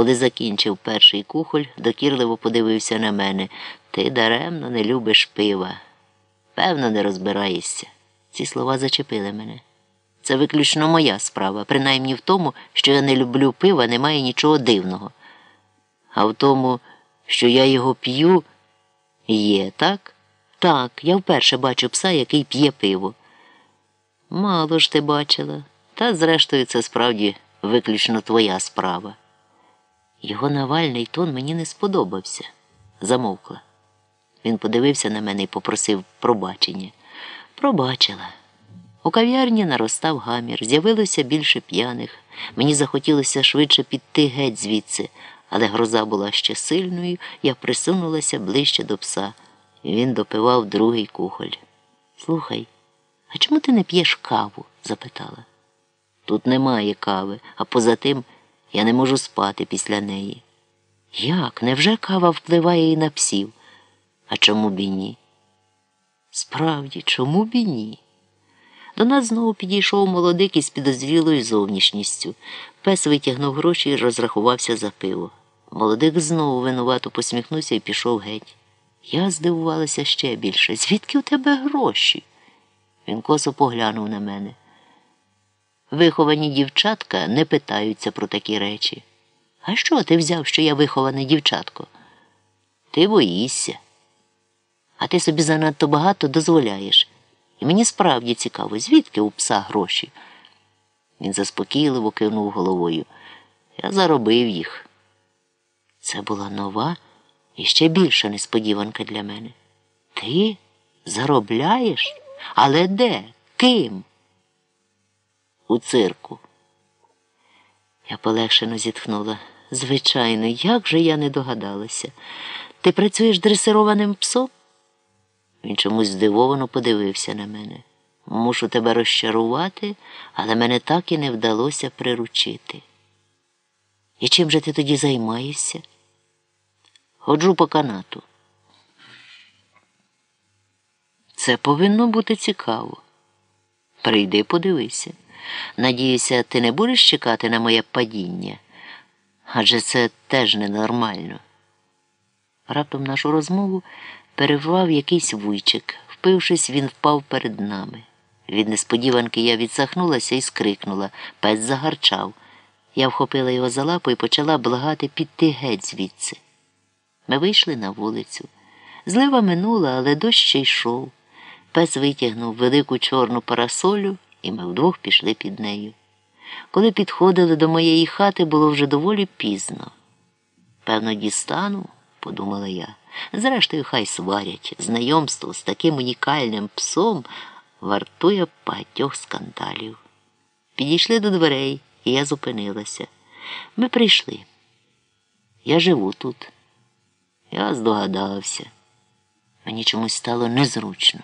Коли закінчив перший кухоль, докірливо подивився на мене. Ти даремно не любиш пива. Певно, не розбираєшся. Ці слова зачепили мене. Це виключно моя справа. Принаймні в тому, що я не люблю пива, немає нічого дивного. А в тому, що я його п'ю, є, так? Так, я вперше бачу пса, який п'є пиво. Мало ж ти бачила, та зрештою це справді виключно твоя справа. Його навальний тон мені не сподобався. Замовкла. Він подивився на мене і попросив пробачення. Пробачила. У кав'ярні наростав гамір, з'явилося більше п'яних. Мені захотілося швидше піти геть звідси, але гроза була ще сильною, я присунулася ближче до пса. Він допивав другий кухоль. Слухай, а чому ти не п'єш каву? запитала. Тут немає кави, а поза тим я не можу спати після неї. Як? Невже кава впливає і на псів? А чому б і ні? Справді, чому б і ні? До нас знову підійшов молодик із підозрілою зовнішністю. Пес витягнув гроші і розрахувався за пиво. Молодик знову винувато посміхнувся і пішов геть. Я здивувалася ще більше. Звідки у тебе гроші? Він косо поглянув на мене. Виховані дівчатка не питаються про такі речі. А що ти взяв, що я виховане дівчатко? Ти боїшся. А ти собі занадто багато дозволяєш. І мені справді цікаво, звідки у пса гроші. Він заспокійливо кивнув головою. Я заробив їх. Це була нова і ще більша несподіванка для мене. Ти заробляєш? Але де? Ким? У цирку. Я полегшено зітхнула. Звичайно, як же я не догадалася. Ти працюєш дресированим псом? Він чомусь здивовано подивився на мене. Мушу тебе розчарувати, але мене так і не вдалося приручити. І чим же ти тоді займаєшся? Ходжу по канату. Це повинно бути цікаво. Прийди, подивися. Надіюся, ти не будеш чекати на моє падіння, адже це теж ненормально. Раптом нашу розмову перервав якийсь вуйчик. Впившись, він впав перед нами. Від несподіванки я відсахнулася і скрикнула. Пес загарчав. Я вхопила його за лапу і почала благати піти геть звідси. Ми вийшли на вулицю. Злива минула, але дощ ще йшов. Пес витягнув велику чорну парасолю, і ми вдвох пішли під нею. Коли підходили до моєї хати, було вже доволі пізно. Певно, дістану, подумала я. Зрештою, хай сварять. Знайомство з таким унікальним псом вартує багатьох скандалів. Підійшли до дверей, і я зупинилася. Ми прийшли. Я живу тут. Я здогадався. Мені чомусь стало незручно.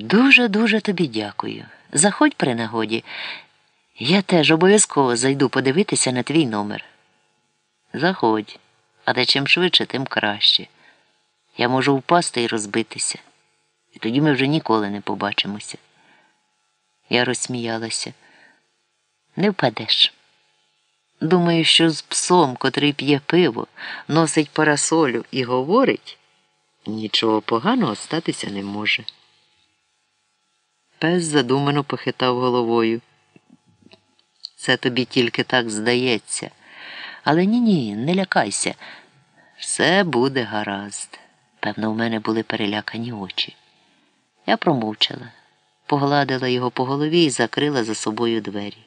Дуже-дуже тобі дякую. Заходь при нагоді. Я теж обов'язково зайду подивитися на твій номер. Заходь, але чим швидше, тим краще. Я можу впасти і розбитися, і тоді ми вже ніколи не побачимося. Я розсміялася. Не впадеш. Думаю, що з псом, котрий п'є пиво, носить парасолю і говорить, нічого поганого статися не може. Пес задумано похитав головою. Це тобі тільки так здається. Але ні ні, не лякайся. Все буде гаразд. Певно, в мене були перелякані очі. Я промовчала, погладила його по голові і закрила за собою двері.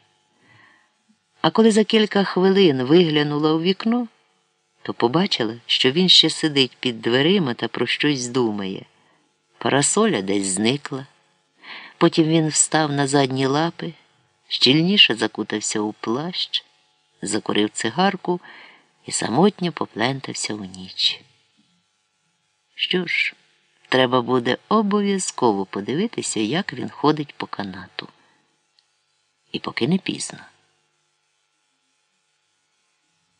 А коли за кілька хвилин виглянула у вікно, то побачила, що він ще сидить під дверима та про щось думає. Парасоля десь зникла. Потім він встав на задні лапи, щільніше закутався у плащ, закурив цигарку і самотньо поплентався у ніч. Що ж, треба буде обов'язково подивитися, як він ходить по канату. І поки не пізно.